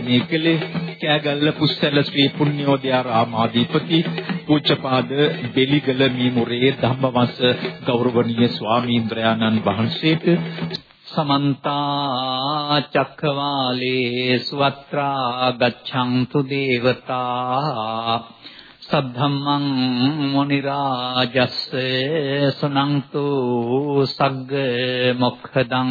මේ කලේ කෑගල්ල පුස්සල ශ්‍රී පුණ්‍යෝදයාරාමාධිපති පූජ්‍යපාද බෙලිගල මීමුරේ ධම්මවංශ ගෞරවනීය ස්වාමීන්ද්‍රයාණන් වහන්සේට සමන්ත චක්කවාලේසු අත්‍රා ගච්ඡන්තු දේවතා සද්ධම්මං මුනි රාජස්ස සුනන්තු සග්ග මොක්ඛදං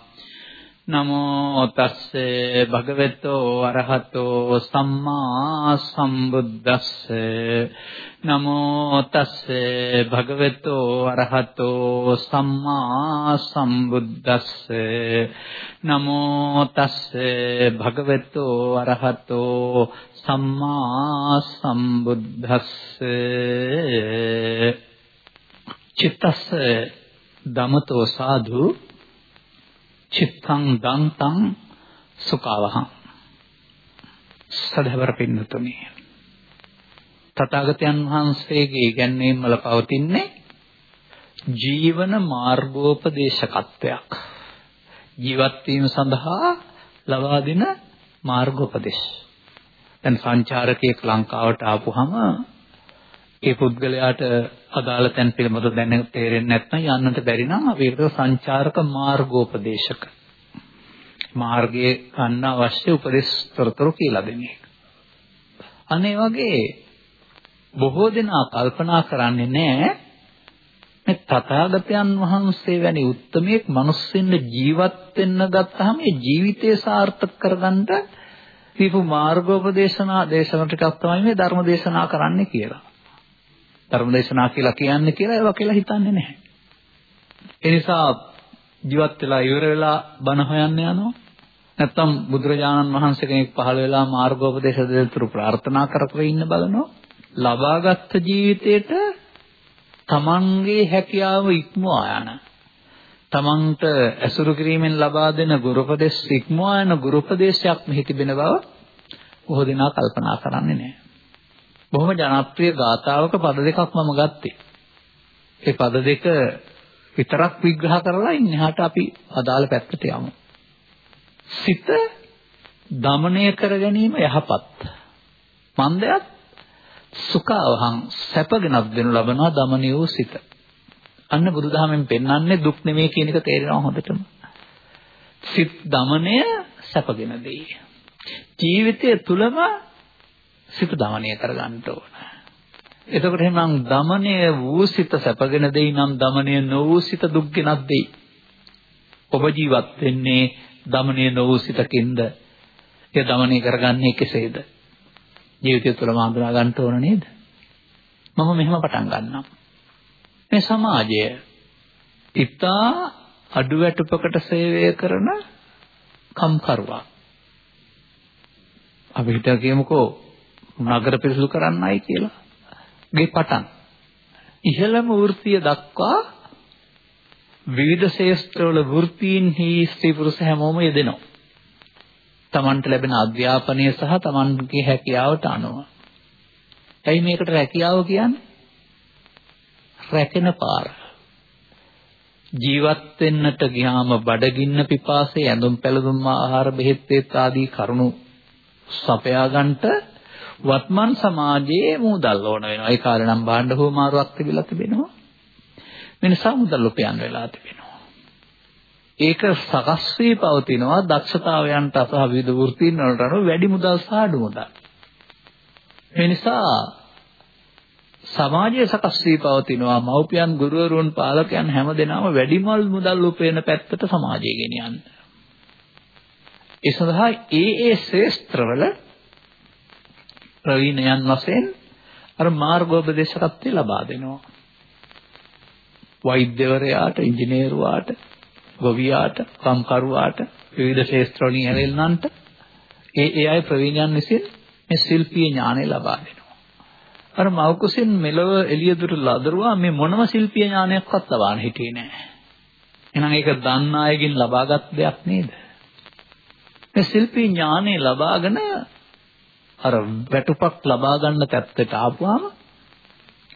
නමෝ තස්සේ භගවතෝ අරහතෝ සම්මා සම්බුද්දස්ස. නමෝ තස්සේ භගවතෝ අරහතෝ සම්මා සම්බුද්දස්ස. නමෝ තස්සේ භගවතෝ අරහතෝ සම්මා සම්බුද්දස්ස. චිත්තස්ස දමතෝ සාධු චිත්තං දන්තං සුඛවහං. සදහවර පින්නතුනි. තථාගතයන් වහන්සේගේ ඉගැන්වීම් වල පවතින්නේ ජීවන මාර්ගෝපදේශකත්වයක්. ජීවත් වීම සඳහා ලබා දෙන මාර්ගෝපදේශ. දැන් සංචාරකයෙක් ලංකාවට ආපුහම ඒ පුද්ගලයාට අදාළ තැන් පිළිබඳ දැන තේරෙන්නේ නැත්නම් යන්නට බැරි නම් අපි ඒකට සංචාරක මාර්ගෝපදේශක මාර්ගයේ ගන්න අවශ්‍ය උපදෙස් තොරතුරු කියලා දෙන්නේ. අනේ වගේ බොහෝ දෙනා කල්පනා කරන්නේ නැහැ මේ තථාගතයන් වහන්සේ වැනි උත්මයෙක් මිනිස්සුන්ට ජීවත් වෙන්න ගත්තාම මේ ජීවිතය සාර්ථක කරගන්න දීපු මාර්ගෝපදේශනා දේශන ටිකක් තමයි මේ ධර්ම දේශනා කරන්නේ කියලා. ධර්මදේශනා කියලා කියන්නේ කියලා ඒවා කියලා හිතන්නේ නැහැ. ඒ නිසා ජීවත් වෙලා ඉවර වෙලා බණ හොයන්න යනවා. නැත්තම් බුදුරජාණන් වහන්සේ කෙනෙක් පහළ වෙලා මාර්ගෝපදේශ දෙතුරු ප්‍රාර්ථනා කර කර ඉන්න බලනවා. ලබාගත් ජීවිතේට තමන්ගේ හැකියාව ඉක්මවා යන තමන්ට ඇසුරු කිරීමෙන් ලබා දෙන ගුරුපදේශ ඉක්මවා යන ගුරුපදේශයක් මෙහි තිබෙන බව බොහෝ දෙනා කල්පනා කරන්නේ නැහැ. බොහොම ජනප්‍රිය ගාතාවක පද දෙකක් මම ගත්තේ. ඒ පද දෙක විතරක් විග්‍රහ කරලා ඉන්නහට අපි අදාළ පැත්තට යමු. සිත දමණය කර ගැනීම යහපත්. මන්දයත් සුඛවහං සැපගෙනක් දෙනු ලබනවා දමණය වූ සිත. අන්න බුදුදහමෙන් පෙන්වන්නේ දුක් නෙමෙයි කියන එක තේරෙනවා හොඳටම. සිත් දමණය සැපගෙන දෙයි. ජීවිතය තුලම සිත දමණය කරගන්න ඕන. එතකොට එහෙනම් දමණය වූ සිත සැපගෙන දෙයි නම් දමණය නොවූ සිත දුක්ගෙනත් දෙයි. ඔබ ජීවත් වෙන්නේ දමණය නොවූ සිතකින්ද? ඒ දමණය කරගන්නේ කෙසේද? ජීවිතය තුළ මාඳුනා ගන්න ඕන නේද? මම මෙහෙම පටන් ගන්නම්. මේ සමාජය ඉතා අඩුවැටුපකට සේවය කරන කම්කරුවා. අපි හිතා කියමුකෝ නගර පිරිසිදු කරන්නයි කියලා. ගේ පටන්. ඉහළම වෘත්තිය දක්වා විවිධ ශේෂ්ත්‍රවල වෘත්තීන්හි ස්ත්‍රී පුරුෂ හැමෝම යෙදෙනවා. තමන්ට ලැබෙන අධ්‍යාපනය සහ තමන්ගේ හැකියාවට අනුව. ඇයි මේකට රැකියාව කියන්නේ? රැකෙන පාර. ජීවත් වෙන්නට ගියාම බඩගින්න පිපාසය ඇඳුම් පැළඳුම් ආහාර බෙහෙත් ආදී කරුණු සපයා ගන්නට වත්මන් සමාජයේ මුදල් ඕන වෙනවා. ඒ කාලේ නම් භාණ්ඩ හෝමාරුවක් තිබිලා තිබෙනවා. වෙනසා මුදල් උපයන්න වෙලා තිබෙනවා. ඒක සකස් වී පවතිනවා දක්ෂතාවයන්ට සහ විවිධ වෘත්තීන් වලට අනුව වැඩි මුදල් සහ අඩු මුදල්. ඒ නිසා සමාජයේ සකස් වී පවතිනවා මව්පියන් ගුරුවරුන් පාලකයන් හැමදෙනාම වැඩිමල් මුදල් උපයන පැත්තට සමාජය ගෙනියන්න. ඒ සඳහා ඒ ඒ ශේස්ත්‍රවල ප්‍රවීණයන් වශයෙන් අර මාර්ගෝපදේශකත්වය ලබා දෙනවා. වෛද්‍යවරයාට, ඉංජිනේරුවාට, ගොවියාට, කම්කරුවාට, විවිධ ශාස්ත්‍රෝණී හැලෙන්නන්ට ඒ ඒ අය ප්‍රවීණයන් විසින් මේ ශිල්පීය ඥානය ලබා දෙනවා. අර මවකුසින් මෙලව එළියදුර ලදරුවා මේ මොනම ශිල්පීය ඥානයක්වත් ලබාන හිටියේ නැහැ. එහෙනම් ඒක දන්න අයගෙන් ලබාගත් දෙයක් නේද? මේ ශිල්පී ඥානෙ ලබාගෙන අර වැටුපක් ලබා ගන්න පැත්තට ආපුවාම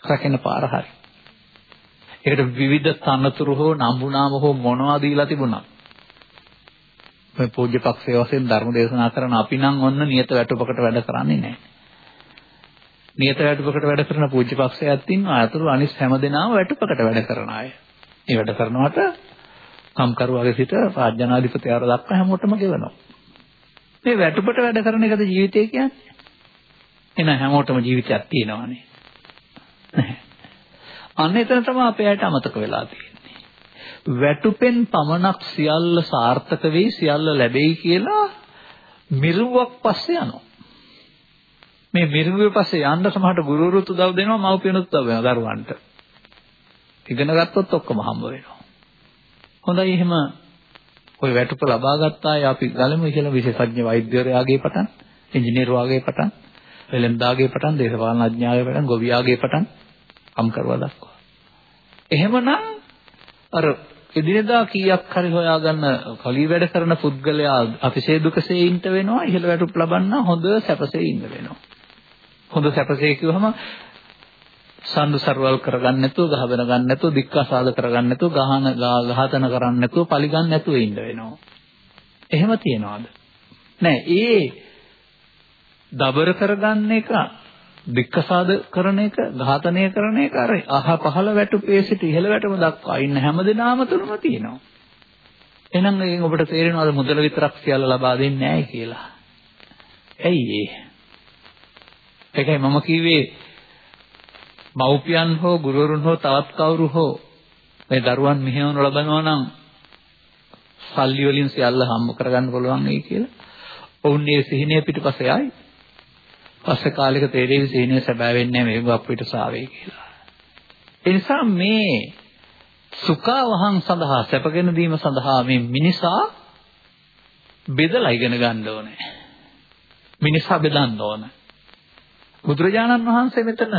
රැකෙන පාර හරි. ඒකට විවිධ තනතුරු හෝ නම්බුනාම හෝ මොනවා දීලා තිබුණා. මේ පූජ්‍ය පක්ෂයේ වශයෙන් ධර්ම දේශනා කරන අපි නම් ඔන්න නියත වැටුපකට වැඩ කරන්නේ නැහැ. නියත වැටුපකට වැඩ කරන පූජ්‍ය පක්ෂයක් ඉන්නවා. අතුරු අනිත් හැමදෙනාම වැටුපකට වැඩ කරන අය. ඒ වැඩ කරනවට කම්කරුවාගේ සිට රාජ්‍යනාධිපතිවර දක්වා හැමෝටම ගෙවනවා. මේ වැටුපට වැඩ කරන එකද ජීවිතය කියන්නේ? එන හැමෝටම ජීවිතයක් තියෙනවානේ. නැහැ. අන්න එතන තමයි අපේ ඇයට අමතක වෙලා තියෙන්නේ. වැටුපෙන් පමණක් සියල්ල සාර්ථක වෙයි සියල්ල ලැබෙයි කියලා මිරුවක් පස්සේ යනවා. මේ මිරුවේ පස්සේ යන්න සමහරට ගුරුවරුත් උදව් දෙනවා මව්පියනුත් උදව් වෙනවා දරුවන්ට. ඉගෙන ගත්තොත් ඔක්කොම හම්බ වෙනවා. හොඳයි එහෙම ওই වැටුප ලබා ගත්තා අපි ගලමු කියලා විශේෂඥ වෛද්‍යවරයාගේ පටන්, ඉංජිනේරුවාගේ පටන්, වෙළෙන්දාගේ පටන්, දේශපාලන අඥයාගේ පටන්, ගොවියාගේ පටන් කම් කරවා දක්වා. එහෙමනම් අර එදිනෙදා කීයක් හරි හොයාගන්න කලී වැඩ කරන පුද්ගලයා අතිශය දුකසේ ඉන්න වෙනවා ඉහළ වැටුප් ලබන්න හොඳ සැපසේ ඉන්න වෙනවා. හොඳ සැපසේ කිව්වම සම්දු සර්වල් කරගන්න නැතුව ගහ වෙන ගන්න නැතුව දික්කසාද කරගන්න නැතුව ගහන ඝාතන කරන්න නැතුව පලි ගන්න නැතුව ඉන්න වෙනවා. එහෙම තියනවාද? නෑ ඒ දබර කරගන්න එක දික්කසාද කරන එක ඝාතනය කරන එක අර අහ පහළ වැටුපේ සිට ඉහළ වැටුම දක්වා ඉන්න හැමදෙනාම තුළම තියෙනවා. එහෙනම් එයින් ඔබට තේරෙනවද මුදල විතරක් සියල්ල ලබා දෙන්නේ නැහැ කියලා? ඇයි ඒ? ඒකයි මම කිව්වේ මව්පියන් හෝ ගුරුවරුන් හෝ තවත් කවුරු හෝ මේ දරුවන් මෙහෙවනු ලබනවා නම් සල්ලි වලින් සියල්ල හම්බ කරගන්න පුළුවන් වෙයි කියලා. ඔවුන් මේ සිහිනය පිටපස්සේ ආයි. පස්සේ කාලෙක තේරෙවි සීනිය සැබෑ වෙන්නේ නැහැ මේව අපිට සාවේ කියලා. ඒ නිසා මේ සුඛවහං සඳහා සැපගෙන දීම සඳහා මේ මිනිසා බෙදලා ඉගෙන ගන්න ඕනේ. මිනිසා බෙදන්න ඕන. බුදුරජාණන් වහන්සේ මෙතන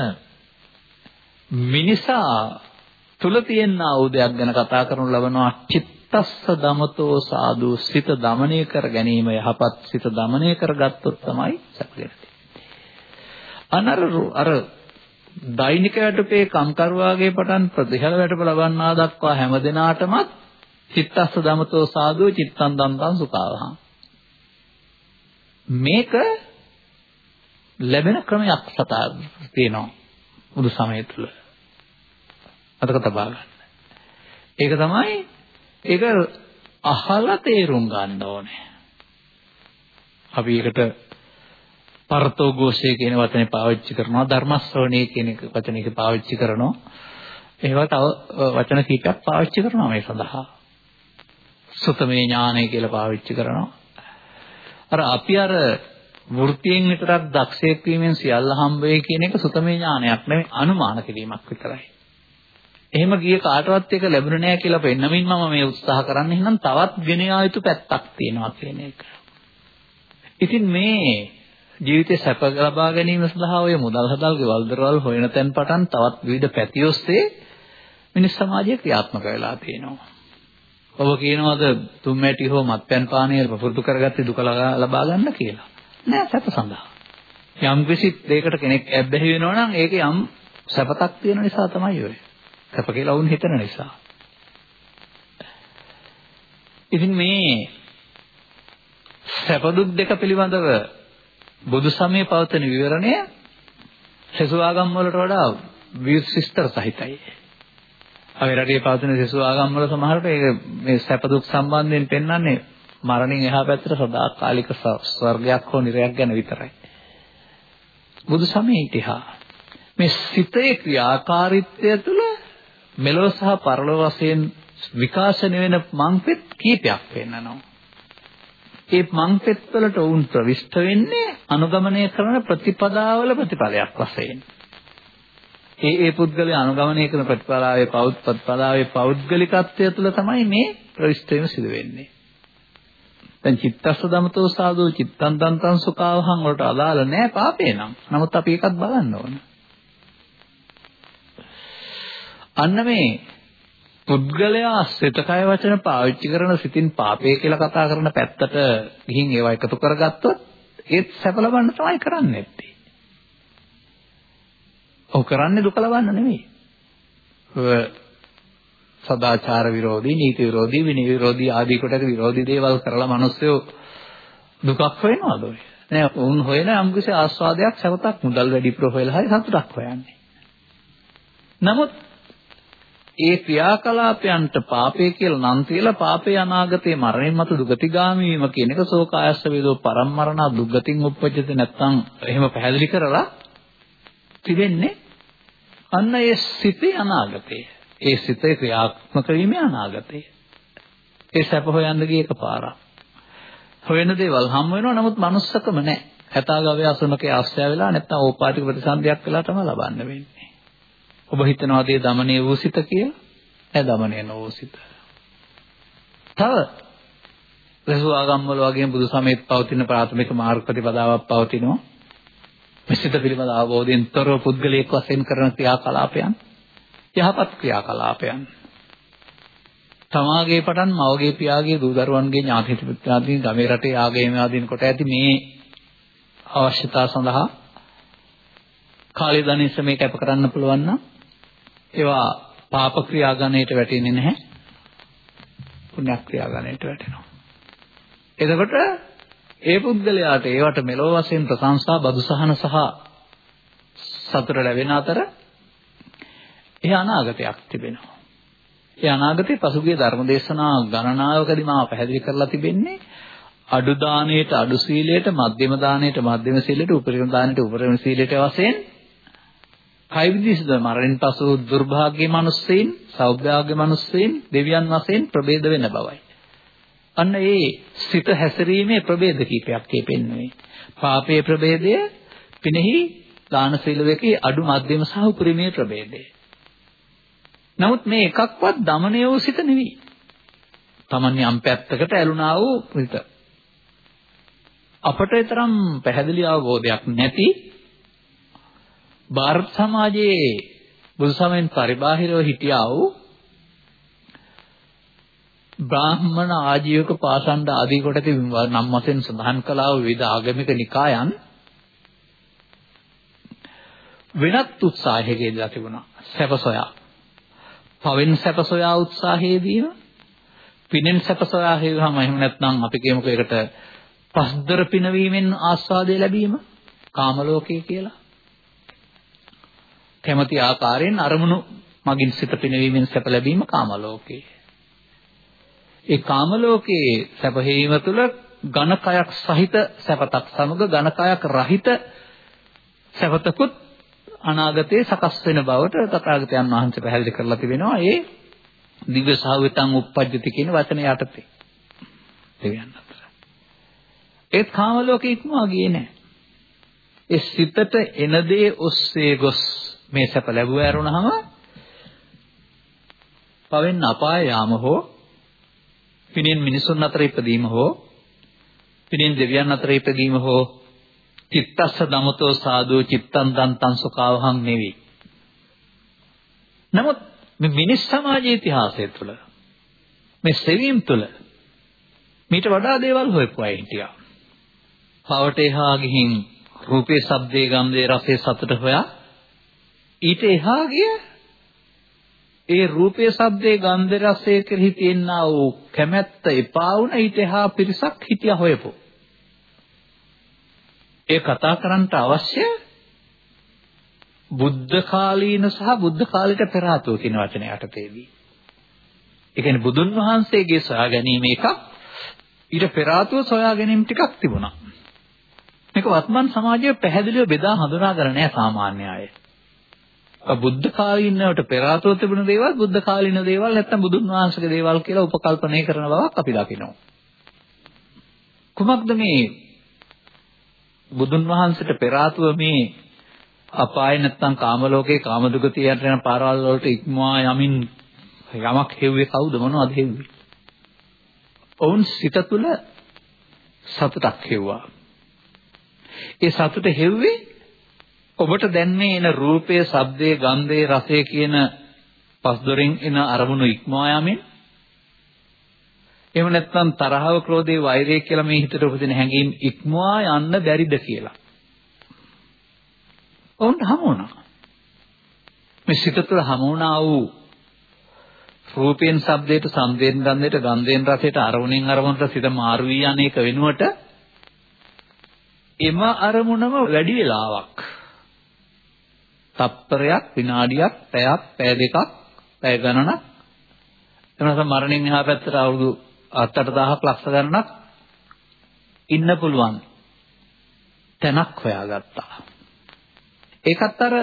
මිනිසා තුල තියෙන ආයුධයක් ගැන කතා කරනු ලබනවා චිත්තස්ස දමතෝ සාදු සිත দমনය කර ගැනීම යහපත් සිත দমনය කරගත්තොත් තමයි සැප ලැබෙන්නේ. අනර අර දෛනික වැටුපේ කම්කරුවාගේ පටන් ප්‍රතිහල වැටුප ලබන්නා දක්වා හැම දිනාටම චිත්තස්ස දමතෝ සාදු චිත්තං දන්තං සුඛාවහං මේක ලැබෙන ක්‍රමයක් සතා තියෙනවා බුදු සමය තුල. අතක තබා ගන්න. ඒක තමයි ඒක අහලා තේරුම් ගන්න ඕනේ. අපි ඒකට පරතෝ ഘോഷය කියන වචනේ පාවිච්චි කරනවා ධර්ම ශ්‍රවණේ කියන වචනයක පාවිච්චි කරනවා. ඒවා තව වචන කීපයක් පාවිච්චි කරනවා මේ සඳහා. සුතමේ ඥානය කියලා පාවිච්චි කරනවා. අර අපි අර වෘත්තියෙන් විතරක් දක්ෂයෙක් වීමෙන් සියල්ල හම්බ වෙයි කියන එක සුතමේ ඥානයක් නෙවෙයි අනුමාන කිරීමක් විතරයි. එහෙම ගිය කාටවත් එක ලැබුණේ නැහැ කියලා පෙන්නමින් මම මේ උත්සාහ කරන්නේ එහෙනම් තවත් ගෙන යුතු පැත්තක් තියෙනවා කියන එක. ඉතින් මේ ජීවිතේ සැප ලබා ගැනීම සඳහා ඔය මුදල් හදල් ගෙවල් දරවල් හොයන තැන් පටන් තවත් විවිධ පැති ඔස්සේ මිනිස් සමාජය ක්‍රියාත්මක වෙලා තියෙනවා. ඔබ කියනවාද තුම්මැටි හෝ මත්පැන් පානය පුරුදු කරගත්තේ දුක ලබා ගන්න කියලා. නෑ සැප සඳහා. යම් කිසි දෙයකට කෙනෙක් ඇබ්බැහි වෙනවා නම් ඒක යම් සැපතක් තියෙන නිසා තමයි ඔය. සැප කියලා වුන් හිතන නිසා. ඉතින් මේ සැප දුක් දෙක පිළිබඳව බුදු සමයේ පවතින විවරණය සසු ආගම් වලට වඩා විශිෂ්ට සහිතයි. අපි රටේ පවතින සසු ආගම් වල සමහරට ඒක මේ සැප දුක් සම්බන්ධයෙන් පෙන්වන්නේ මරණින් එහා පැත්තට සදාකාලික ස්වර්ගයක් හෝ නිරයක් ගැන විතරයි. බුදු සමයේ ඉතිහා මේ සිතේ ක්‍රියාකාරීත්වය තුළ මෙලොව සහ පරලොව වශයෙන් විකාශනය වෙන මංපෙත් කීපයක් වෙන්නනවා. ඒ මංපෙත් වලට වුන් ප්‍රවිෂ්ඨ වෙන්නේ අනුගමනය කරන ප්‍රතිපදාවල ප්‍රතිඵලයක් වශයෙන්. ඒ ඒ පුද්ගලයා අනුගමනය කරන ප්‍රතිපදාවේ පෞත් ප්‍රතිපදාවේ පෞද්ගලිකත්වය තුළ තමයි මේ ප්‍රවිෂ්ඨ වීම සිදු වෙන්නේ. දැන් චිත්තස්ස දමතෝ සාදෝ චිත්තං දන්තං සුඛාවහං වලට අදාළ නෑ පාපේ නම්. නමුත් අපි ඒකත් බලන්න ඕන. අන්න මේ පුද්ගලයා සිත කය වචන පාවිච්චි කරන සිතින් පාපය කියලා කතා කරන පැත්තට ගිහින් ඒවා එකතු කරගත්තොත් ඒත් සැප ලබන්න තමයි කරන්නේ නැත්තේ. ඔව් කරන්නේ දුක ලබන්න නෙමෙයි. සදාචාර විරෝධී, නීති විරෝධී, විනය විරෝධී ආදී කොට විරෝධී දේවල් කරලා මිනිස්සු දුකක් හොයනවාද ඔය? නෑ උන් හොයන යම්කිසි ආස්වාදයක් සවතක් මුදල් වැඩි ප්‍රෝ හොයලා හරි සතුටක් හොයන්නේ. නමුත් ඒ ක්‍රියාකලාපයන්ට පාපය කියලා නම් තියලා පාපේ අනාගතේ මරණයන් මත දුගතිගාමී වීම කියන එක ශෝකායස්ස වේදෝ පරම්මරණ දුගතින් උප්පජ්ජති නැත්තම් එහෙම පැහැදිලි කරලා තිබෙන්නේ අන්න ඒ සිතේ අනාගතේ. ඒ සිතේ ක්‍රියාත්මක වීමේ අනාගතේ. ඒ සැප හොයන්න ගිය එකපාරක්. හොයන දේවල් හම් වෙනවා නමුත් manussකම නැහැ. කතාගාවේ අසුනකේ ආශ්‍රය වෙලා නැත්තම් ඕපාටික ප්‍රතිසන්දියක් වෙලා තමයි ලබන්න වෙන්නේ. ඔබ හිතනවාද ඒ দমনය වූ සිත කියලා? නෑ দমনය නොවූ සිත. තව ලැබු ආගම්වල වගේම බුදු සමයේත් පවතින ප්‍රාථමික මාර්ග ප්‍රතිපදාවක් පවතිනවා. මේ සිත පිළිබඳ අවබෝධයෙන් තොරව පුද්ගලයෙක් වශයෙන් කරන ක්‍රියාකලාපයන් යහපත් ක්‍රියාකලාපයන්. තමාගේ පටන් මවගේ පියාගේ දූ දරුවන්ගේ ඥාති මිත්‍රාදීන් ගමේ රටේ ආගේ මේවාදීන් කොට ඇති මේ අවශ්‍යතා සඳහා කාලය ධනෙස මේ කැප කරන්න පුළුවන් නම් ඒවා පාප ක්‍රියා ගණයට වැටෙන්නේ නැහැ. පුණ්‍ය ක්‍රියා ගණයට වැටෙනවා. එතකොට ඒ පුද්ගලයාට ඒවට මෙලොව වශයෙන් ප්‍රශංසා බදුසහන සහ සතුට ලැබෙන අතර ඒ අනාගතයක් තිබෙනවා. ඒ අනාගතේ පසුගිය ධර්මදේශනා ගණනාවකදී මම පැහැදිලි කරලා තිබෙන්නේ අඩු දාණයට අඩු සීලයට මධ්‍යම දාණයට මධ්‍යම සීලයට උපරිම දාණයට උපරිම සීලයට වශයෙන් කයි විදිහටද මරණින් පසු දුර්භාග්‍ය මිනිස්සෙයින් සෞභාග්‍ය මිනිස්සෙයින් දෙවියන් වශයෙන් ප්‍රභේද වෙන බවයි. අන්න ඒ සිත හැසිරීමේ ප්‍රභේද කීපයක් කියපෙන්නේ. පාපයේ ප්‍රභේදය පිනෙහි දාන සීලවේකී අඩු මධ්‍යම සහ උපරිමයේ ප්‍රභේදය. නමුත් මේ එකක්වත් দমনය වූ සිත නෙවෙයි. Taman යම් පැත්තකට ඇලුනා වූ සිත. අපට තරම් පැහැදිලි අවබෝධයක් නැති ಭಾರತ සමාජයේ බුදුසමෙන් පරිබාහිරව හිටියා වූ බ්‍රාහ්මණ ආජීවක පාසණ්ඩ ආදී කොට නම් වශයෙන් සඳහන් කළා වූ විවිධ ආගමික නිකායන් වෙනත් උත්සාහයකදලා තිබුණා සැප සොයා පවෙන් සැප සොයා උත්සාහයේදීම පිනෙන් සැප සොයා හේවම එහෙම නැත්නම් අපි කියමුකෝ ඒකට පස්දර පිනවීමෙන් ආස්වාදය ලැබීම කාම ලෝකයේ කියලා කැමති ආකාරයෙන් අරමුණු මගින් සිත පිනවීමෙන් සැප ලැබීම කාම ලෝකේ ඒ කාම ලෝකයේ සැප හේීම තුළ ඝනකයක් සහිත සැපතක් සමග ඝනකයක් රහිත සැපතකුත් අනාගතයේ සකස් වෙන බවට තථාගතයන් වහන්සේ පැහැදිලි කරලා තිබෙනවා. ඒ දිව්‍ය සාවිතං උප්පජ්ජති කියන වචනය යටතේ. දෙවියන් අතර. ඒත් කාම ලෝකෙ ඉක්මවා ගියේ නැහැ ඒ සිතට එන දේ ඔස්සේ ගොස් මේ සැප ලැබුව ඇරුණාම පවෙන් අපාය යාම හෝ පිනෙන් මිනිසුන් අතර ඉපදීම හෝ පිනෙන් දෙවියන් අතර ඉපදීම හෝ චිත්තස්ස දමතෝ සාදු චිත්තං දන්තං සුඛාවහං නෙවෙයි. නමුත් මේ මිනිස් සමාජයේ ඉතිහාසය තුළ මේ සෙවීම් තුළ මීට වඩා දේවල් හොයපු අය හිටියා. පවට එහා ගිහින් රූපේ, ශබ්දේ, ගන්ධේ, රසේ සතුට හොයා ඊට එහා ගිය ඒ රූපේ, ශබ්දේ, ගන්ධේ, රසේ කෙරෙහි තියෙනා වූ කැමැත්ත එපා වුණ ඊට එහා පිරිසක් හිටියා හොයපො. ඒ කතා කරන්නට අවශ්‍ය බුද්ධ කාලීන සහ බුද්ධ කාලයට පෙර ආතෝ කියන වචන යටතේදී. ඒ කියන්නේ බුදුන් වහන්සේගේ සොයා ගැනීම එකක් ඊට පෙර ආතෝ සොයා ගැනීම ටිකක් තිබුණා. මේක වත්මන් සමාජයේ පැහැදිලිව බෙදා හඳුනාගන්න නෑ සාමාන්‍ය අය. බුද්ධ කාලීනවට පෙර ආතෝ තිබුණ දේවල් බුද්ධ කාලීන දේවල් නැත්තම් බුදුන් වහන්සේගේ දේවල් කියලා උපකල්පනය කරන බවක් අපි දකිනවා. කුමක්ද මේ බුදුන් වහන්සේට පෙර ආතුව මේ අපාය නැත්තම් කාම ලෝකේ කාම දුගතියට යන පාරවල් වලට ඉක්මවා යමින් යමක් හෙව්වේ කවුද මොනවද හෙව්වේ? ඔවුන් සිත තුළ සතුටක් හෙව්වා. ඒ සතුට හෙව්වේ ඔබට දැන්නේ එන රූපයේ, ශබ්දයේ, ගන්ධයේ, රසයේ කියන පස්දොරින් එන අරමුණු ඉක්මවා යමින් එහෙම නැත්නම් තරහව ක්‍රෝධේ වෛරය කියලා මේ හිතට උපදින හැඟීම් ඉක්මවා යන්න බැරිද කියලා. ඔවුන්ට හමු වුණා. මේ සිත තුළ හමු වුණා වූ රූපයෙන් ශබ්දයට සම්දේන් ගන්ධයට ගන්ධයෙන් රසයට අරමුණෙන් අරමුණට සිත මාරු වී යන්නේක වෙනුවට එම අරමුණම වැඩි වෙලාවක් තප්පරයක් විනාඩියක් පැයක් පැය දෙකක් පැය ගණනක් එනසම් මරණින් එහා පැත්තට අවුරුදු 7-8000ක් ලක්ෂ ගණනක් ඉන්න පුළුවන් තැනක් හොයාගත්තා ඒකත් අර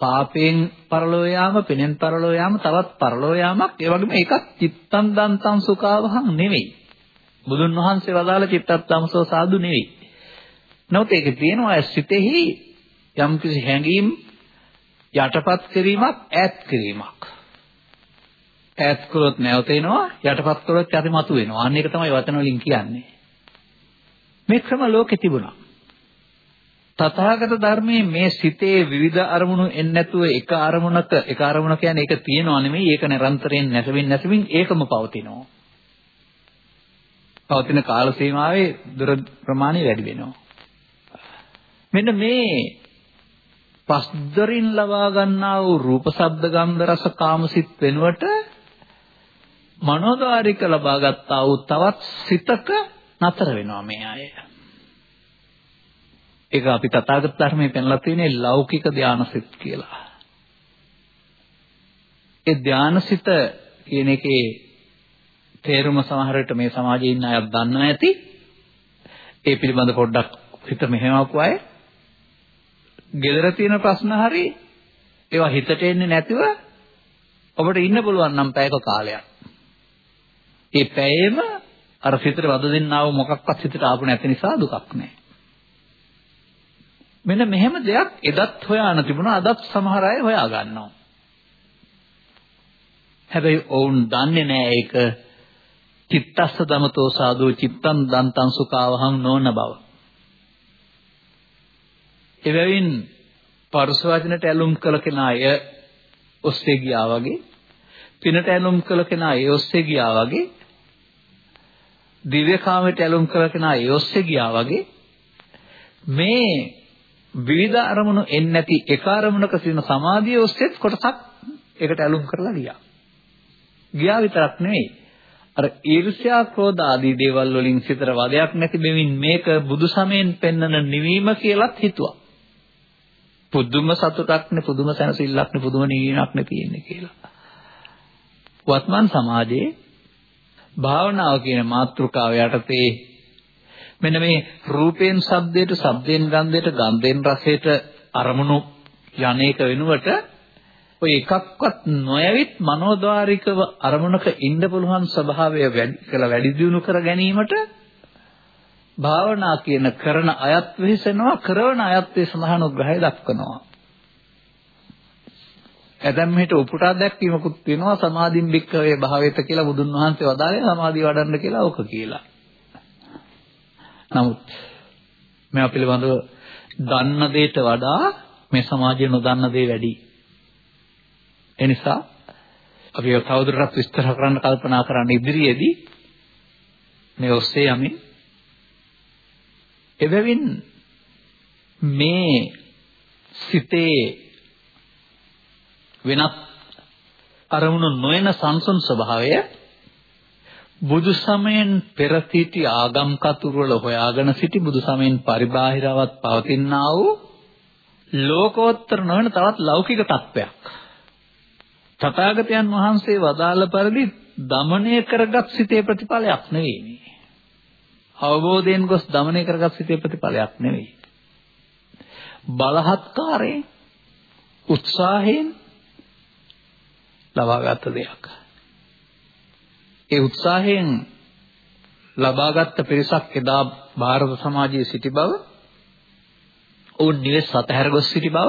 පාපයෙන් පරලෝ යාම, පෙනෙන් පරලෝ යාම, තවත් පරලෝ යාමක්. ඒ වගේම ඒකත් චිත්තං දන්තං සුඛාවහං නෙවෙයි. බුදුන් වහන්සේ වදාළ චිත්තත්තම්සෝ සාදු නෙවෙයි. නමුත් ඒකේ තියෙනවා සිතෙහි යම්කිසි හැඟීම් යටපත් කිරීමක් ඈත් කිරීමක්. ඈත් කළොත් නැවත එනවා යටපත් කළොත් යටිමතු වෙනවා. අන්න ඒක තමයි වචන වලින් කියන්නේ. මේ ක්‍රම ලෝකේ තිබුණා. තථාගත ධර්මයේ මේ සිතේ විවිධ අරමුණු එන්නේ නැතුව එක අරමුණක එක අරමුණ කියන්නේ ඒක තියෙනව නෙමෙයි ඒක නිරන්තරයෙන් නැසෙමින් නැසෙමින් ඒකම පවතිනවා. පවතින කාල සීමාවේ දුර ප්‍රමාණය වැඩි වෙනවා. මෙන්න මේ පස්දරින් ලබා ගන්නා වූ රූප ශබ්ද ගන්ධ රස කාමසිත වෙනුවට මනෝදාරික ලබා ගත්තා වූ තවත් සිතක නතර වෙනවා මේ අය. ඒක අපි තථාගත ධර්මයේ පෙන්ලා තියෙන්නේ ලෞකික ධානසිත කියලා. ඒ ධානසිත කියන එකේ තේරුම සමහර විට මේ සමාජයේ ඉන්න අය දන්නවා ඇති. ඒ පිළිබඳ පොඩ්ඩක් හිත මෙහෙමවපු අය. Gedara තියෙන ප්‍රශ්න හරි ඒවා හිතට එන්නේ නැතිව ඔබට ඉන්න පුළුවන් නම් පැයක කාලයක්. ඒ පැයෙම අර සිතට වද දෙන්නා වූ මොකක්වත් හිතට ආපු නැති නිසා දුකක් නැහැ. මෙන්න මෙහෙම දෙයක් එදත් හොයාන තිබුණා අදත් සමහර අය හොයා ගන්නවා. හැබැයි ඔවුන් දන්නේ නැහැ ඒක චිත්තස්ස දමතෝ සාදු චිත්තං දන්තං සුඛාවහං නොවන බව. එබැවින් පරුස වචනට ඇලුම් කළ කෙනා එය ඔස්සේ ගියා වගේ පිනට ඇලුම් කළ කෙනා ඒ ඔස්සේ ගියා වගේ දිව්‍ය කාමයට ඇලුම් කළ කෙනා ඒ ඔස්සේ ගියා වගේ මේ විවිධ අරමුණු එන්නේ නැති එක අරමුණක සිටින සමාධිය ඔස්සේත් කොටසක් ඒකට ඇලුම් කරලා ගියා. ගියා විතරක් නෙවෙයි. අර ඊර්ෂ්‍යා ක්‍රෝධ ආදී දේවල් වලින් සිතට වදයක් නැති බැවින් මේක බුදු සමයෙන් පෙන්වන නිවීම කියලාත් හිතුවා. පුදුම සතුටක් නේ පුදුම සැනසෙල්ලක් නේ පුදුම නිවීමක් නේ තියෙන්නේ කියලා. වත්මන් සමාජයේ භාවනාව කියන මාතෘකාව යටතේ මෙන්න මේ රූපයෙන් ශබ්දයට, ශබ්දයෙන් ගන්ධයට, ගන්ධයෙන් රසයට අරමුණු යන්නේක වෙනුවට ඔය එකක්වත් නොයවිත් මනෝද්වාරිකව අරමුණක ඉන්න පුළුවන් ස්වභාවය වැඩි කළ වැඩි දියුණු කර ගැනීමට භාවනා කියන කරන අයත් වෙහෙසනවා කරන අයත් වේ සඳහන් උග්‍රහය දක්වනවා. එදැම් මෙහෙට උපුටා දැක්වීමකුත් වෙනවා සමාධින් බික්කවේ භාවයත කියලා බුදුන් වහන්සේ වදාළේ සමාධිය වඩන්න කියලා ඕක කියලා. නමුත් මේවා පිළිබඳව දන්න දෙයට වඩා මේ සමාජයේ නොදන්න දේ වැඩි. ඒ නිසා අපි තවදුරටත් විස්තර කරන්න කල්පනා කරන්න ඉදිරියේදී මේ ඔස්සේ යමින් එබැවින් මේ සිතේ වෙනත් අරමුණු නොයන සංසුන් ස්වභාවය බුදු සමයෙන් පෙර සිටි ආගම් කතුරු වල හොයාගෙන සිටි බුදු සමයෙන් පරිබාහිරවත් පවතිනා වූ ලෝකෝත්තර නොවන තවත් ලෞකික තත්වයක්. තථාගතයන් වහන්සේ වදාළ පරිදි দমনය කරගත් සිතේ ප්‍රතිඵලයක් නෙවෙයි මේ. අවබෝධයෙන් ගොස් দমনය කරගත් සිතේ ප්‍රතිඵලයක් නෙවෙයි. බලහත්කාරයෙන් උත්සාහයෙන් ලබාගත් දෙයක්. ඒ උත්සාහයෙන් ලබාගත් පිරිසක් එදා ಭಾರತ සමාජයේ සිටි බව ඔවුන් නිවෙස් අතහැර ගොස් සිටි බව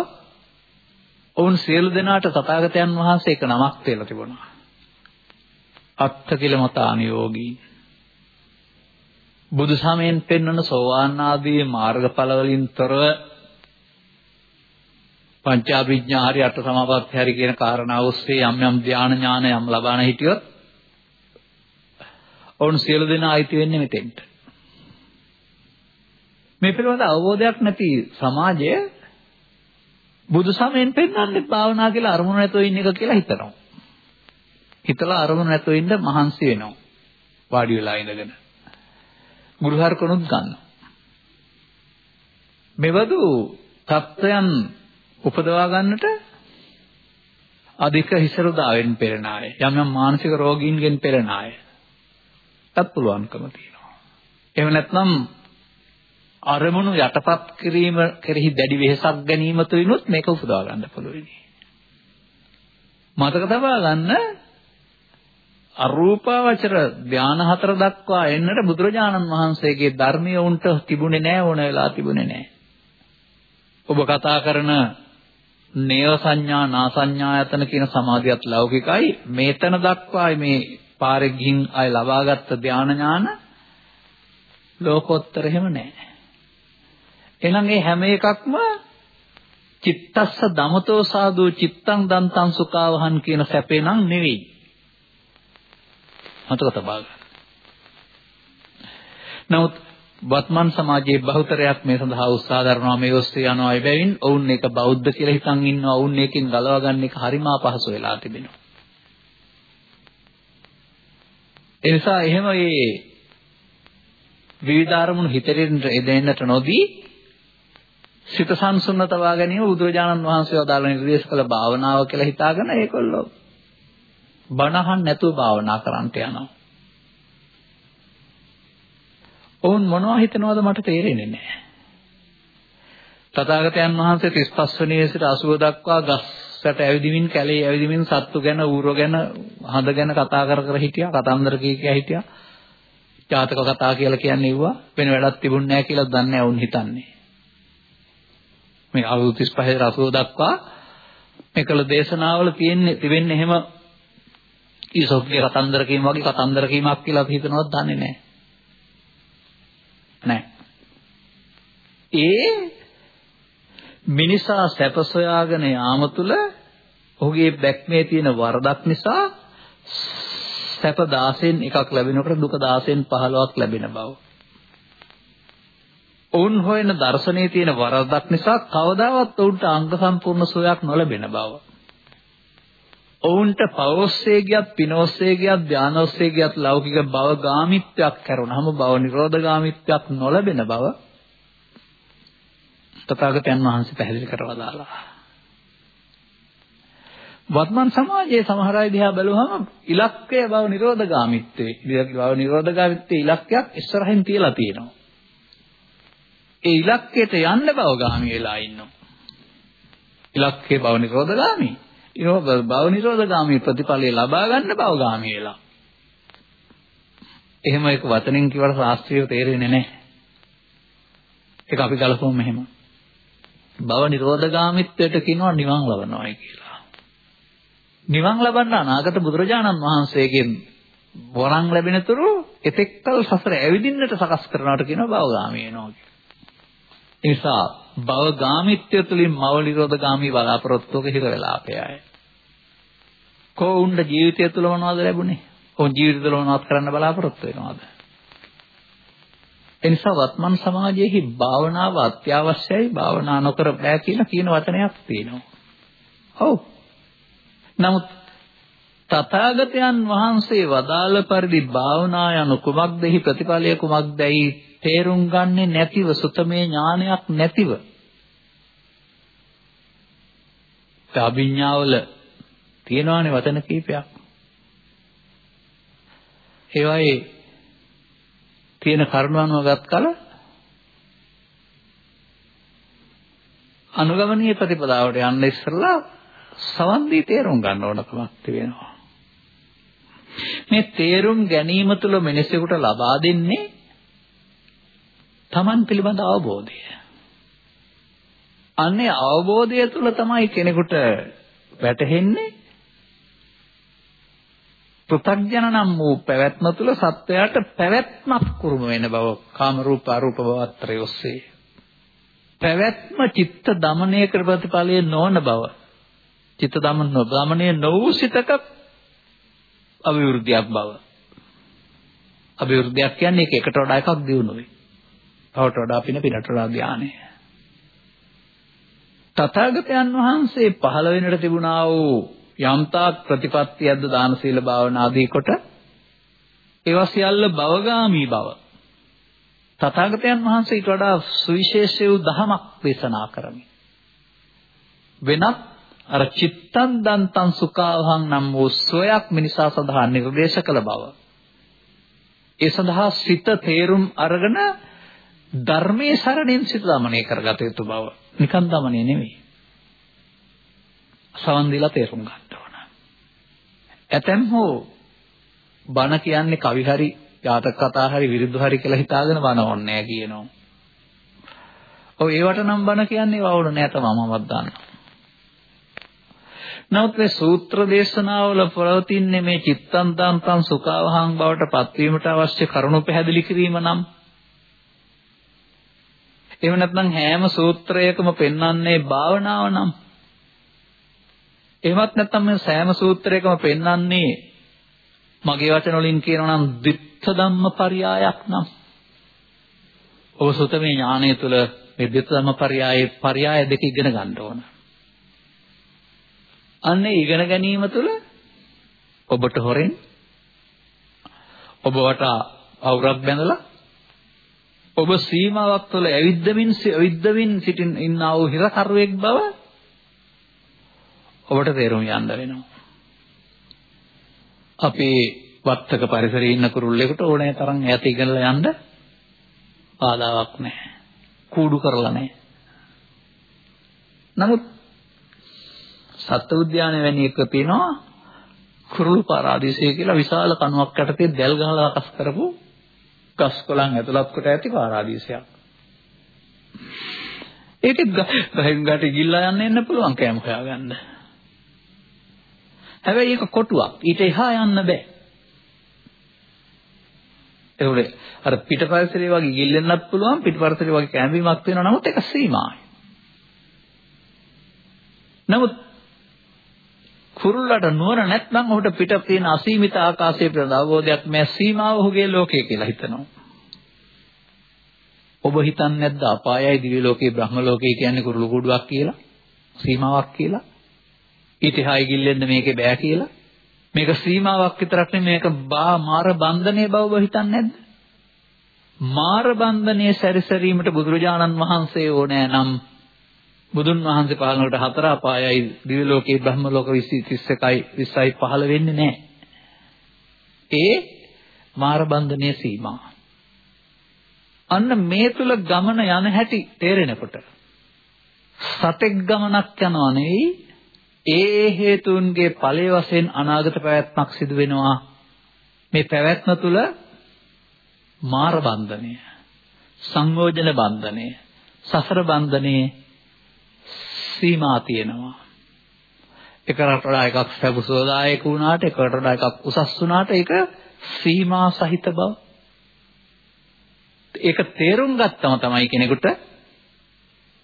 ඔවුන් සියලු දෙනාට තථාගතයන් වහන්සේ එක නමක් දෙලා තිබුණා. අත්ථ කිලමතානියෝගී බුදු සමයෙන් පෙන්වන සෝවාන් ආදී මාර්ගඵල වලින් තොරව පංචාභිඥා හරි අට සමාපatti හරි කියන කාරණා ඔස්සේ යම් යම් ධාන ඥාන යම් ලබාන හිටියොත් ඔවුන් සියලු දෙනා අයිති වෙන්නේ මෙතෙන්ට. මේ පිළිබඳ අවබෝධයක් නැති සමාජය බුදු සමයෙන් පෙන්වන්නේ භාවනා කියලා අරමුණ නැතුව ඉන්න එක කියලා හිතනවා. හිතලා අරමුණ නැතුව ඉන්න මහන්සි වෙනවා. වාඩි වෙලා ඉඳගෙන. ගුරුහරකණුත් ගන්නවා. මෙවදු තත්වයන් උපදවා ගන්නට අධික හිසරුදාවෙන් පෙළෙන අය යම් යම් මානසික රෝගීන්ගෙන් පෙළෙන අය තත් පුළුවන්කම තියෙනවා. එහෙම නැත්නම් අරමුණු යටපත් කිරීම කෙරෙහි දැඩි වෙහසක් ගැනීම තුලිනුත් මේක උපදවා ගන්න පුළුවන්. මතක තබා ගන්න අරූපාවචර ධාන හතර දක්වා එන්නට බුදුරජාණන් වහන්සේගේ ධර්මය උන්ට තිබුණේ නැහැ ඕන වෙලා තිබුණේ නැහැ. ඔබ කතා කරන නේව සංඥා නා සංඥායතන කියන සමාධියත් ලෞකිකයි මේතන දක්වායි මේ පාරේ ගිහින් ආය ලබාගත් ධාන ඥාන ලෝකෝත්තර එහෙම නැහැ. එහෙනම් මේ හැම එකක්ම චිත්තස්ස දමතෝ සාදු චිත්තං දන්තං සුඛාවහන් කියන සැපේ නම් නෙවෙයි. මතක තබා ගන්න. නමුත් වත්මන් සමාජයේ බහුතරයක් මේ සඳහා උත්සාහ දරනවා මේ ඔස්සේ යනවා ඒ බැවින් ඔවුන් ඒක බෞද්ධ කියලා හිතන් ඉන්නවා ඔවුන් ඒකෙන් ගලවා ගන්න එක හරිම අපහසු වෙලා තිබෙනවා. ඒ නිසා එහෙම මේ විවිධ අරමුණු හිතෙන්න එදෙන්නට නොදී සිත සංසුන්න තබා ගැනීම බුදුරජාණන් වහන්සේ වදාළ නිර්දේශ කළ භාවනාව කියලා හිතාගෙන ඒකොල්ලෝ බණහන් නැතුව භාවනා කරන්නට යනවා. ඔවුන් මොනවා හිතනවද මට තේරෙන්නේ නැහැ. තථාගතයන් වහන්සේ 35 වෙනි සිට 80 දක්වා ගස්කට ඇවිදිමින් කැලේ ඇවිදිමින් සත්තු ගැන ඌරෝ ගැන හඳ ගැන කතා කර කර හිටියා කතන්දර කිය කිය හිටියා. ජාතක කතා කියලා කියන්නේ ඉවුවා වෙන වැඩක් තිබුණ නැහැ කියලා දන්නේ නැහැ වුන් හිතන්නේ. මේ අවුරුදු 35 80 දක්වා මේකල දේශනාවල තියෙන්නේ තිබෙන්නේ එහෙම ඊසොප්ගේ කතන්දර කීම වගේ කතන්දර කීමක් කියලා අපි හිතනවත් දන්නේ නැහැ. නැහැ. ඒ මිනිසා සැප සොයාගෙන යාම තුල ඔහුගේ බැක්මේ තියෙන වරදක් නිසා සැප 16න් එකක් ලැබෙනකොට දුක 16න් 15ක් ලැබෙන බව. ඔවුන් හොයන දර්ශනයේ තියෙන වරදක් නිසා කවදාවත් ඔවුන්ට අංග සම්පූර්ණ සෝයක් නොලැබෙන බව. ඔවුන්ට පවොස්සේ ගියත් පිනොස්සේ ගියත් ධානොස්සේ ගියත් ලෞකික භව ගාමිත්වයක් කරුණාම භව නිරෝධ ගාමිත්වයක් නොලැබෙන බව තථාගතයන් වහන්සේ පැහැදිලි කරවදාලා. වත්මන් සමාජයේ සමහර අය දිහා බැලුවහම ඉලක්කය භව නිරෝධ ගාමිත්වේ භව නිරෝධ ගාමිත්වේ ඉලක්කයක් ඉස්සරහින් තියලා තියෙනවා. ඒ ඉලක්කයට යන්න බව ගාමි වෙලා ඉන්නවා. ඉලක්කේ භව නිරෝධ ගාමි. භව නිරෝධගාමී ප්‍රතිඵලය ලබා ගන්න භවගාමී වෙලා. එහෙම එක වචනෙන් කිව්වට ශාස්ත්‍රීයව තේරෙන්නේ නැහැ. ඒක අපි ගලපමු මෙහෙම. භව නිරෝධගාමීත්වයට කියනවා නිවන් ලබනවායි කියලා. නිවන් ලබන්න අනාගත බුදුරජාණන් වහන්සේගෙන් වරන් ලැබෙන තුරු එතෙක්කල් සසර ඇවිදින්නට සකස් කරනවට කියනවා භවගාමී වෙනවා කියලා. ඒ නිසා භවගාමීත්වය තුළින් මව නිරෝධගාමී බලාපොරොත්තුක හිර වෙලා අපේ අය. කොවුන්ද ජීවිතය තුළ මොනවද ලැබුණේ? ඔවුන් ජීවිතය තුළ මොනවද කරන්න බලාපොරොත්තු වෙනවද? ඒ නිසා වත්මන් සමාජයේහි භාවනාව අත්‍යවශ්‍යයි භාවනා නොකර බෑ කියලා කියන වචනයක් තියෙනවා. ඔව්. නමුත් තථාගතයන් වහන්සේ වදාළ පරිදි භාවනා යනු කුමක්දෙහි ප්‍රතිඵලය කුමක්දයි තේරුම් ගන්නේ නැතිව සුතමේ ඥානයක් නැතිව අභිඥාවල තියෙනවානේ වචන කීපයක්. ඒවායේ තියෙන කරුණානුව ගත් කල අනුගමනීය ප්‍රතිපදාවට යන්න ඉස්සෙල්ලා සවන් දී තේරුම් ගන්න ඕනකමක් තිබෙනවා. මේ තේරුම් ගැනීම තුළ මිනිසෙකුට ලබා දෙන්නේ Taman පිළිබඳ අවබෝධය. අන්නේ අවබෝධය තුළ තමයි කෙනෙකුට වැටහෙන්නේ පෘථග්ජන නම් වූ පැවැත්ම තුළ සත්වයාට පැවැත්මක් කුරුම වෙන බව කාම රූප අරූප බව අතරේ ඔස්සේ පැවැත්ම චිත්ත දමනය කර ප්‍රතිඵලයේ නොවන බව. චිත්ත දමන දමනය නොවූ සිතක අභිවෘද්ධියක් බව. අභිවෘද්ධියක් කියන්නේ ඒක එකට වඩා එකක් දියුණු වෙයි. තවට වඩා පින පිනට වඩා ධානය. තථාගතයන් වහන්සේ පහළ වෙනට තිබුණා වූ යම්තාක් ප්‍රතිපත්තියක්ද දාන සීල භාවනා ආදී කොට ඒවා සියල්ල භවගාමී බව. තථාගතයන් වහන්සේ ඊට වඩා සුවිශේෂ වූ දහමක් දේශනා කරමි. වෙනත් අර චිත්තං දන්තං සුඛාවහං නම් වූ සොයක් මිනිසා සඳහා නිර්දේශ කළ බව. ඒ සඳහා සිත තේරුම් අරගෙන ධර්මයේ සරණෙන් සිත දමනය කරගත යුතු බව. නිකන් දමනය නෙවෙයි. සවන් දීලා තේරුම් ගන්න ඕන. ඇතැම් හෝ බණ කියන්නේ කවි හරි ජාතක කතා හරි විරුද්ධ හරි කියලා හිතාගෙන බණ ඕනේ කියනවා. ඔව් ඒවට නම් බණ කියන්නේ වවුල නෑ තමමවත් දන්නවා. නමුත් මේ සූත්‍ර දේශනාවල ප්‍රවතින්නේ මේ චිත්තං තාන්තං සුඛවහං බවට පත්වීමට අවශ්‍ය කරුණු පැහැදිලි කිරීම නම් එහෙම නැත්නම් හැම සූත්‍රයකම පෙන්වන්නේ භාවනාව නම් එහෙමත් නැත්නම් මේ සෑම සූත්‍රයකම පෙන්වන්නේ මගේ වචන වලින් කියනවා නම් ditth ධම්ම පරයයක් නම් ඔබ සුතමේ ඥානය තුළ මේ ditth ධම්ම පරයයේ පරයය දෙක ඉගෙන ගන්න ඕන. අන්නේ ඉගෙන ගැනීම තුළ ඔබට හොරෙන් ඔබ වටා අවුරක් බැඳලා ඔබ සීමාවක් තුළ ඇවිද්දමින් ඇවිද්දමින් සිටින් ඉන්නා වූ හිරකරුවෙක් බව ඔබට තේරුම් යන්න වෙනවා. අපේ වත්තක පරිසරයේ ඉන්න කුරුල්ලෙකුට ඕනෑ තරම් ඈත ඉගෙනලා යන්න බාධාවක් නැහැ. කූඩු කරලා නැහැ. නමුත් සත්ත්ව උද්‍යානය වැනි එක තියෙනවා කුරුළු පාරාදීසය කියලා විශාල කණුවක් යටතේ දැල් ගහලා අකස් කරපු ගස් කොළන් ඇතුළත් කොට ඇති පාරාදීසයක්. ඒකෙත් ගහින් ගාට ගිල්ලා යන්න එන්න පුළුවන් කෑම හොයාගන්න. හැබැයි ඒක කොටුවක්. ඊට එහා යන්න බෑ. ඒකෝලේ අර පිටපරිසරය වගේ ගිල්ලෙන්නත් පුළුවන් පිටපරිසරය වගේ කැම්බීමක් තියෙනවා නමුත් ඒක සීමායි. නමුත් කුරුල්ලට නුවණ නැත්නම් ඔහුට පිට තියෙන අසීමිත ආකාශයේ පිළිබඳ අවබෝධයක් මේ සීමාව ඔහුගේ ලෝකය කියලා හිතනවා. ඔබ හිතන්නේ නැද්ද අපායයි දිව්‍ය ලෝකේ බ්‍රහ්ම ලෝකේ කියන්නේ කුරුළු කුඩුවක් කියලා? සීමාවක් කියලා? ඊට එහායි ගිල්ලෙන්න මේකේ බෑ කියලා? මේක සීමාවක් විතරක් නෙමෙයි මේක මාර බන්ධනයේ බව ඔබ හිතන්නේ නැද්ද? මාර බන්ධනයේ සැරිසරීමට බුදුරජාණන් වහන්සේ ඕනෑ නම් බුදුන් වහන්සේ පහළනකට හතර අපායයි දිව්‍ය ලෝකේ බ්‍රහ්ම ලෝක 31යි 20යි පහළ වෙන්නේ නැහැ. ඒ මාර බන්ධනයේ සීමා. අන්න මේ තුල ගමන යන හැටි තේරෙනකොට සතෙක් ගමනක් යනවා නෙවෙයි ඒ හේතුන්ගේ ඵලයේ වශයෙන් අනාගත පැවැත්මක් සිදු වෙනවා. මේ පැවැත්ම තුල මාර බන්ධනය, සංයෝජන බන්ධනය, සසර බන්ධනයේ සීමා තියෙනවා. එකකට වඩා එකක් සබසෝදායක වුණාට එකකට වඩා එකක් උසස් වුණාට ඒක සීමා සහිත බව. ඒක තේරුම් ගත්තම තමයි කෙනෙකුට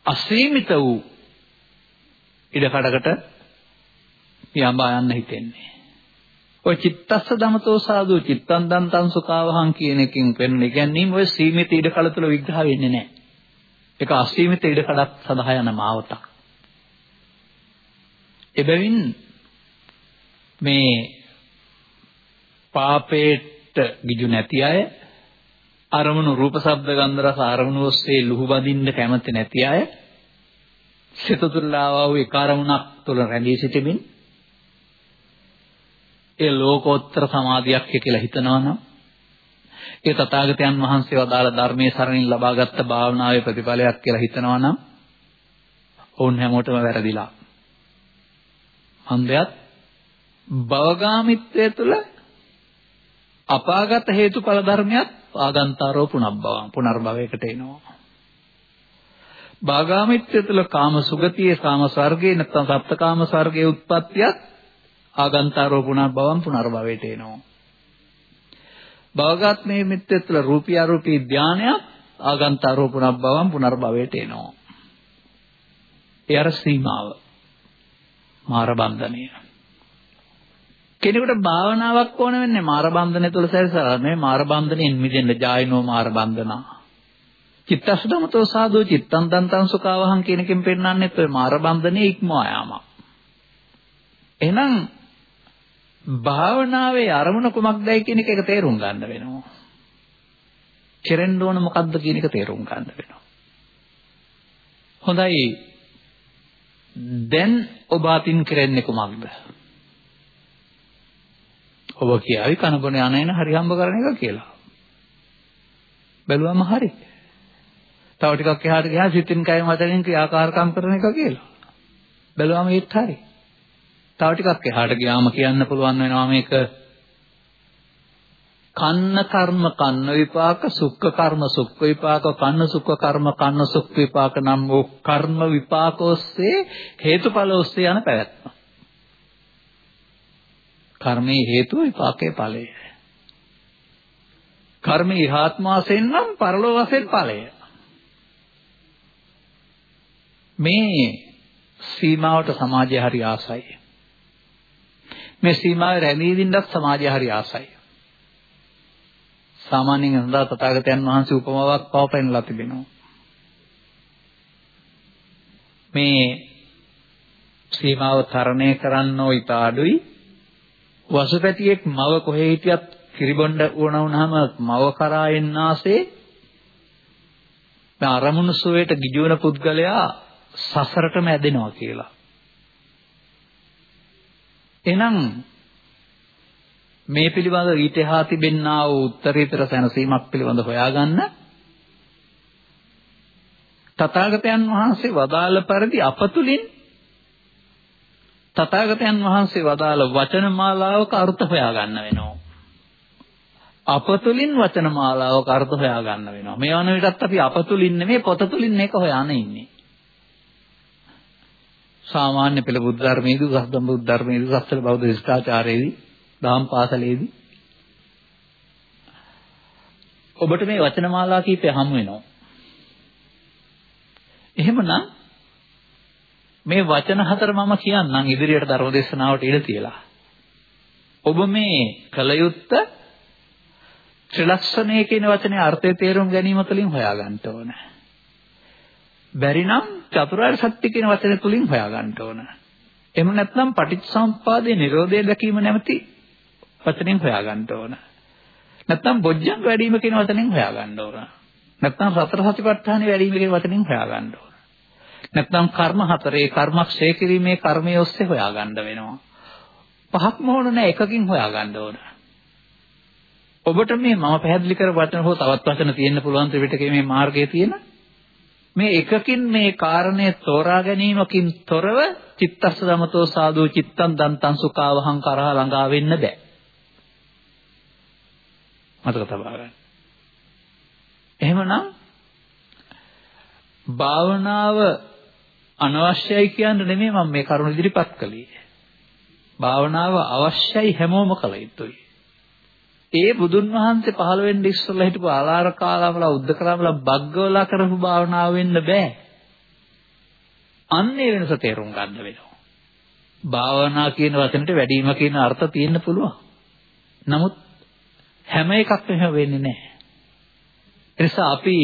අසීමිත වූ ඉඩකඩකට පියාඹා යන්න හිතෙන්නේ. ඔය චිත්තස්ස දමතෝ සාදු චිත්තං දන්තං සුඛාවහං කියන එකෙන් පෙන්වන ඉගැන්වීම ඔය සීමිත ඉඩකඩ තුළ විග්‍රහ වෙන්නේ නැහැ. ඒක අසීමිත ඉඩකඩක් සඳහා යන මාවතක්. එබැවින් මේ පාපේට ගිජු නැති අය අරමුණු රූප ශබ්ද ගන්ධ රස අරමුණු ඔස්සේ ලුහු බඳින්න කැමති නැති අය සිත තුළාවා වූ එක අරමුණක් තුළ රැඳී සිටමින් ඒ ලෝකෝත්තර සමාධියක් කියලා හිතනවනම් ඒ තථාගතයන් වහන්සේ වදාළ ධර්මයේ සරණින් ලබාගත් භාවනාවේ ප්‍රතිඵලයක් කියලා හිතනවනම් ඔවුන් හැමෝටම වැරදිලා. හන්දයත් භවගාමිත්වය තුළ අපාගත හේතුඵල ධර්මයක් ආගන්තාරෝ පුනබ්බවං පුනර්භවයකට එනවා. භාගාමිත්‍ය තුළ කාම සුගතියේ කාම ස්වර්ගේ නැත්නම් සප්තකාම ස්වර්ගයේ උත්පත්තියත් ආගන්තාරෝ පුනර්භවං පුනර්භවයට එනවා. භවගාත්මේ මිත්‍ය තුළ රූපී අරූපී ධානයක් ආගන්තාරෝ පුනර්භවං පුනර්භවයට එනවා. ඒ අර සීමාව. මාර බන්ධනය. කෙනෙකුට භාවනාවක් ඕන වෙන්නේ මාර බන්ධනය තුළ සැරිසරලා නෙමෙයි මාර බන්ධනයෙන් මිදෙන්න ජායනෝ මාර බන්ධනා. චිත්තසුදමතෝ සාදෝ චිත්තං දන්තං සුඛවහං කියන එකෙන් පෙන්නන්නේත් ඔය මාර බන්ධනයේ ඉක්මවා යාමක්. එහෙනම් භාවනාවේ අරමුණ කුමක්දයි කියන එක තේරුම් ගන්න වෙනවා. කෙරෙන්න ඕන මොකද්ද කියන එක තේරුම් ගන්න වෙනවා. හොඳයි. දැන් ඔබ අතින් කරන්නේ කුමක්ද? ඔබ කියාවි කනබොන යන එන හරි හම්බ කරන එක කියලා. බැලුවම හරි. තව ටිකක් එහාට ගියා සිතින් කයින් වචනෙන් ක්‍රියාකාරකම් කරන එක කියලා. බැලුවම ඒත් හරි. තව ටිකක් එහාට ගියාම කියන්න පුළුවන් වෙනවා මේක කන්න කර්ම කන්න විපාක සුක්ඛ කර්ම සුක්ඛ විපාක කන්න සුක්ඛ කර්ම කන්න සුක්ඛ විපාක නම් වූ කර්ම විපාක ඔස්සේ හේතුඵල ඔස්සේ යන පැවැත්ම. කර්මයේ හේතුව විපාකයේ ඵලය. කර්ම ඉහාත්ම වශයෙන් නම් පරලෝ වශයෙන් ඵලය. මේ සීමාවට සමාජය හරි ආසයි. මේ සීමාවේ රැඳී ඉඳින්නත් සමාජය හරි ආසයි. සාමාන්‍යයෙන් හඳා තථාගතයන් වහන්සේ උපමාවක් පවපෙන්නලා තිබෙනවා. මේ සීමාව තරණය කරන්නෝ ඊට අඩුයි වසුපැටියෙක් මව කොහේ හිටියත් කිරිබොණ්ඩ වුණ වුණාම මව කරා එන්නාසේ මේ අරමුණු සුවේට ගිජුවන පුද්ගලයා සසරටම ඇදෙනවා කියලා. එහෙනම් මේ පිළිබඳ ඊට එහා තිබෙන්නා වූ උත්තරීතර සැනසීමක් පිළිබඳ හොයාගන්න තථාගතයන් වහන්සේ වදාළ පරිදි අපතුලින් තථාගතයන් වහන්සේ වදාළ වචන මාලාවක අර්ථ හොයාගන්න වෙනවා. අපතුලින් වචන මාලාවක අර්ථ හොයාගන්න වෙනවා. මේ වන විටත් අපි අපතුලින් නෙමෙයි පොතතුලින් මේක හොයාගෙන ඉන්නේ. සාමාන්‍ය පෙළ බුද්ධ ධර්මයේදී උසස්දම් බුද්ධ ධර්මයේදී සස්තර බෞද්ධ ශිෂ්ටාචාරයේදී දහම් පාසලේදී ඔබට මේ වචන මාලා කීපය හමු වෙනවා. එහෙමනම් මේ වචන හතර මම කියන්නම් ඉදිරියට ධර්ම දේශනාවට ඉඩ තියලා. ඔබ මේ කලයුත්ත ත්‍රිලක්ෂණය කියන වචනේ අර්ථය තේරුම් ගැනීම තුළින් හොයාගන්න ඕන. බැරි නම් චතුරාර්ය සත්‍ය කියන වචනේ තුලින් හොයාගන්න ඕන. එහෙම නැත්නම් පටිච්චසමුප්පාදයේ Nirodhe දැකීම නැමැති වචනෙන් හොයාගන්න ඕන. නැත්නම් බොජ්ජංග වැඩිම කියන වචනෙන් හොයාගන්න ඕන. නැත්නම් සතර සතිපට්ඨානෙ වැඩිම කියන වචනෙන් හොයාගන්න ඕන. නැත්නම් කර්ම හතරේ කර්මක්ෂය කිරීමේ කර්මයේ ඔස්සේ හොයාගන්න වෙනවා. පහක්ම ඕන නැහැ එකකින් හොයාගන්න ඕන. ඔබට මේ මම පැහැදිලි කර වචන හෝ තවත් වචන තියෙන්න පුළුවන් ත්‍රිපිටකයේ මේ මාර්ගයේ තියෙන මේ එකකින් මේ කාරණය තෝරා ගැනීමකින් තොරව චිත්තස්ස දමතෝ සාදු චිත්තං දන්තං සුඛාවහං කරහ ළඟා වෙන්න බෑ. මතක තබා ගන්න. එහෙමනම් භාවනාව අනවශ්‍යයි කියන්න නෙමෙයි මම මේ කරුණ ඉදිරිපත් කළේ. භාවනාව අවශ්‍යයි හැමෝම කළ යුතුයි. ඒ බුදුන් වහන්සේ පහළ වෙන්න ඉස්සෙල්ලා හිටපු ආලාර කාලාමලා උද්දකරාමලා බග්ගවලා කරපු භාවනාව වෙන්න බෑ. අන්නේ වෙනස තේරුම් ගන්න වෙනවා. භාවනා කියන වචනෙට වැඩිම කියන අර්ථ තියෙන්න පුළුවන්. නමුත් හැම එකක්ම එහෙම වෙන්නේ නැහැ. ඒ නිසා අපි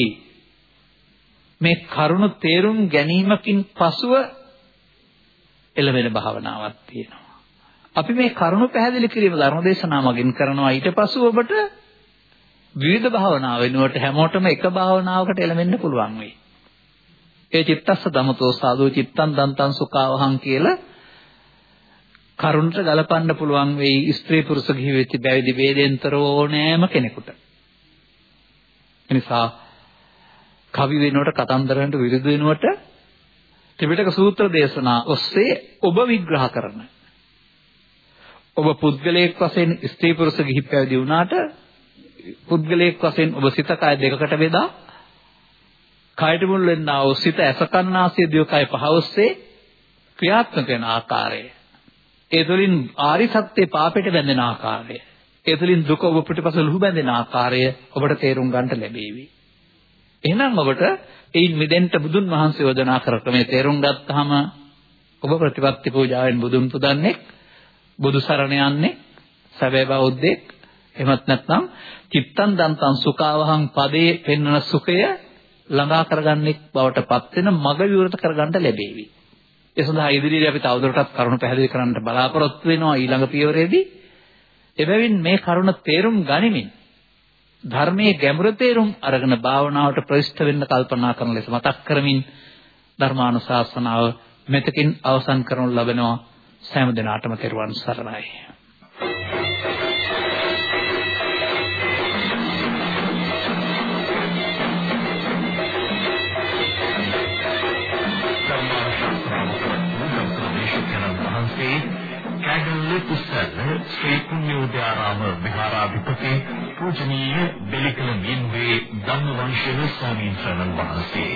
මේ කරුණ තේරුම් ගැනීමකින් පසුව එළවෙන භාවනාවක් තියෙනවා. අපි මේ කරුණ පැහැදිලි කිරීම ධර්මදේශනා මගින් කරනවා ඊට පසුව ඔබට විවිධ භාවනා වෙනුවට හැමෝටම එක භාවනාවකට එළවෙන්න පුළුවන් වෙයි. ඒ චිත්තස්ස දමතෝ සාදු චිත්තං දන්තං සුඛාවහං කියලා කරුණට ගලපන්න පුළුවන් වෙයි ස්ත්‍රී පුරුෂ ගිහි වෙච්ච බැවිදි වේදෙන්තර ඕනෑම කෙනෙකුට. එනිසා කවි වෙනුවට කතන්දරයන්ට විරුද්ධ වෙනුවට ත්‍රිපිටක සූත්‍ර දේශනා ඔස්සේ ඔබ විග්‍රහ කරන ඔබ පුද්ගලයෙක් වශයෙන් ස්ත්‍රී පුරුෂ ගිහි පැවිදි වුණාට පුද්ගලයෙක් වශයෙන් ඔබ සිත කය දෙකකට බෙදා කයට මුල් වෙන්නා වූ සිත ඇසකන්නාසය දියකය පහ ඔස්සේ ක්‍රියාත්මක වෙන ආකාරය ඒ තුළින් ආරි සත්‍යයේ පාපයට බැඳෙන ආකාරය. ඒ තුළින් දුක ඔබ පිටපස ලුහු බැඳෙන ආකාරය ඔබට තේරුම් ගන්නට ලැබේවි. එහෙනම් ඔබට ඒන් මිදෙන්න බුදුන් වහන්සේ යෝජනා කර ක්‍රමේ තේරුම් ගත්තාම ඔබ ප්‍රතිපත්ති පූජාවෙන් බුදුන් පුදන්නේ බුදු සරණ යන්නේ සැබෑ බෞද්ධෙක් එහෙමත් නැත්නම් චිත්තං දන්තං සුඛාවහං පදේ පෙන්වන සුඛය ළඟා කරගන්නෙක් බවට පත් වෙන මග විවෘත කරගන්න ලැබේවි. ඒ සඳහා ඉදිරියේ අපි තවදුරටත් කරුණු පැහැදිලි කරන්න බලාපොරොත්තු වෙනවා ඊළඟ පියවරේදී. එබැවින් මේ කරුණ තේරුම් ගනිමින් ධර්මයේ ගැඹුරු තේරුම් අරගෙන භාවනාවට ප්‍රවිෂ්ඨ වෙන්න කල්පනා කරන ලෙස මතක් කරමින් ධර්මානුශාසනාව මෙතකින් අවසන් කරනු ලබනවා සෑම දිනාටම තෙරුවන් සරණයි කැගල්ල කුසල ශ්‍රී පුණ්‍යෝදයාරාම විහාරාධිපති පූජනීය බෙලිකල මින්වේ ධම්මවංශය ස්වාමීන් වහන්සේ.